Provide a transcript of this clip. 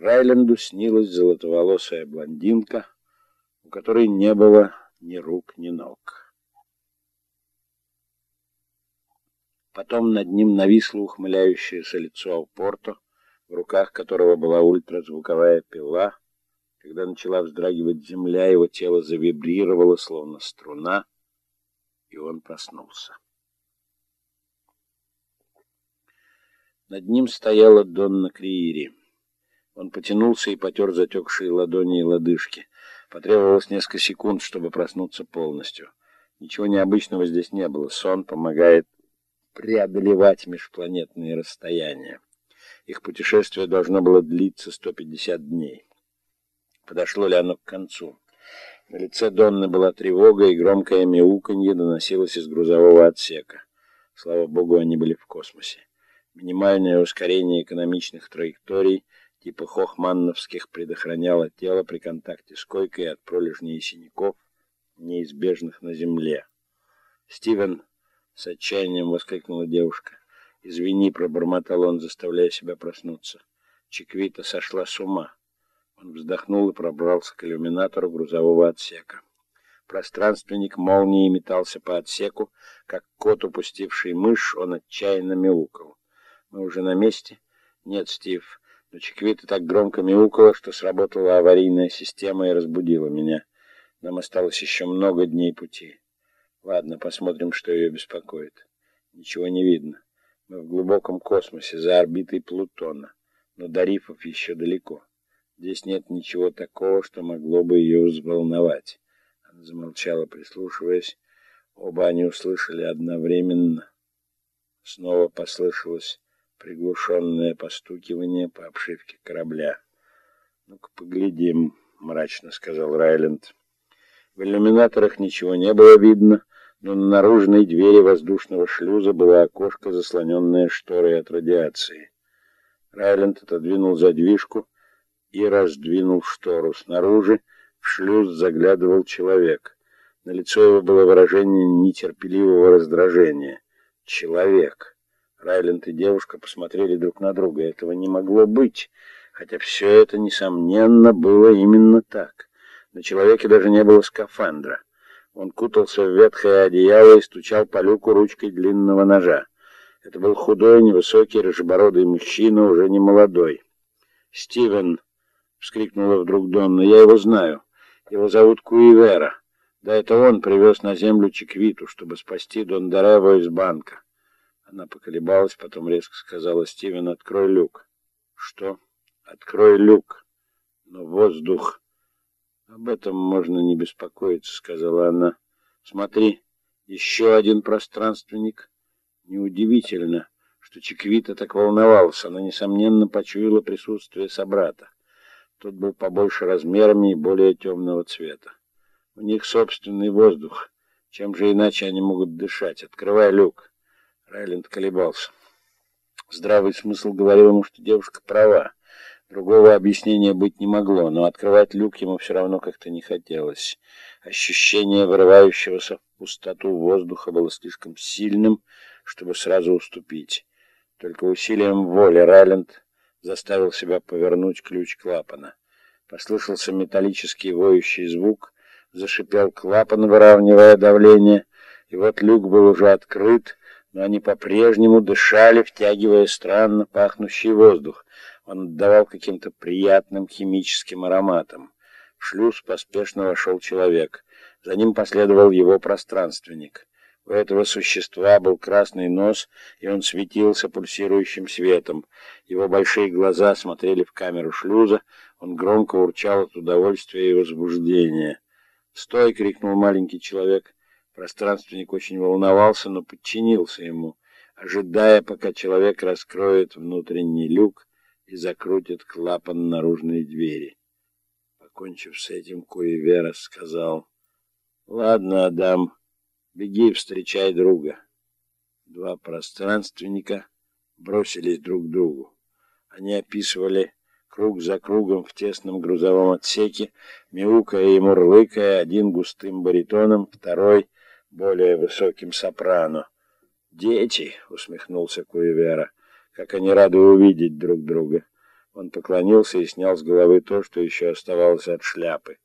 Райленду снилась золотоволосая блондинка, у которой не было ни рук, ни ног. Потом над ним нависло ухмыляющееся лицо Алпорто, в руках которого была ультразвуковая пила. Когда начала вздрагивать земля, его тело завибрировало, словно струна, и он проснулся. Над ним стояла Донна Криири. Он потянулся и потер затекшие ладони и лодыжки. Потребовалось несколько секунд, чтобы проснуться полностью. Ничего необычного здесь не было. Сон помогает преодолевать межпланетные расстояния. Их путешествие должно было длиться 150 дней. Подошло ли оно к концу? На лице Донны была тревога, и громкое мяуканье доносилось из грузового отсека. Слава богу, они были в космосе. Минимальное ускорение экономичных траекторий — типа хохманновских предохраняло тело при контакте с койкой от пролежней синяков, неизбежных на земле. «Стивен!» — с отчаянием воскликнула девушка. «Извини», — пробормотал он, заставляя себя проснуться. Чиквита сошла с ума. Он вздохнул и пробрался к иллюминатору грузового отсека. Пространственник молнией метался по отсеку, как кот, упустивший мышь, он отчаянно мяукал. «Мы уже на месте?» «Нет, Стив, но Чиквита так громко мяукала, что сработала аварийная система и разбудила меня. Нам осталось еще много дней пути. Ладно, посмотрим, что ее беспокоит. Ничего не видно. Мы в глубоком космосе, за орбитой Плутона. Но до рифов еще далеко. Здесь нет ничего такого, что могло бы ее взволновать. Она замолчала, прислушиваясь. Оба они услышали одновременно. Снова послышалось приглушенное постукивание по обшивке корабля. «Ну-ка, поглядим», — мрачно сказал Райленд. В иллюминаторах ничего не было видно, но на наружной двери воздушного шлюза было окошко, заслоненное шторой от радиации. Райленд отодвинул задвижку и раздвинул штору. Снаружи в шлюз заглядывал человек. На лицо его было выражение нетерпеливого раздражения. Человек. Райленд и девушка посмотрели друг на друга. Этого не могло быть, хотя все это, несомненно, было именно так. На человеке даже не было скафандра. Он кутался в ветхое одеяло и стучал по люку ручкой длинного ножа. Это был худой, невысокий, рыжебородый мужчина, уже не молодой. «Стивен!» — вскрикнула вдруг Донна. «Я его знаю. Его зовут Куивера. Да это он привез на землю Чиквиту, чтобы спасти Дондорево из банка». Она поколебалась, потом резко сказала Стивен, открой люк. Что? Открой люк. Но воздух... Об этом можно не беспокоиться, сказала она. Смотри, еще один пространственник. Неудивительно, что Чиквита так волновался. Она, несомненно, почуяла присутствие собрата. Тот был побольше размерами и более темного цвета. У них собственный воздух. Чем же иначе они могут дышать? Открывай люк. Райленд колебался. Здравый смысл говорил ему, что девушка права. Другого объяснения быть не могло, но открывать люк ему все равно как-то не хотелось. Ощущение вырывающегося в пустоту воздуха было слишком сильным, чтобы сразу уступить. Только усилием воли Райленд заставил себя повернуть ключ клапана. Послышался металлический воющий звук, зашипел клапан, выравнивая давление, и вот люк был уже открыт, но они по-прежнему дышали, втягивая странно пахнущий воздух. Он отдавал каким-то приятным химическим ароматом. В шлюз поспешно вошел человек. За ним последовал его пространственник. У этого существа был красный нос, и он светился пульсирующим светом. Его большие глаза смотрели в камеру шлюза, он громко урчал от удовольствия и возбуждения. «Стой!» — крикнул маленький человек. Пространственник очень волновался, но подчинился ему, ожидая, пока человек раскроет внутренний люк и закрутит клапан наружной двери. Покончив с этим, Куевера сказал, «Ладно, Адам, беги встречай друга». Два пространственника бросились друг к другу. Они описывали круг за кругом в тесном грузовом отсеке, мяукая и мурлыкая, один густым баритоном, второй — более высоким сопрано. «Дети!» — усмехнулся Куевера. «Как они рады увидеть друг друга!» Он поклонился и снял с головы то, что еще оставалось от шляпы.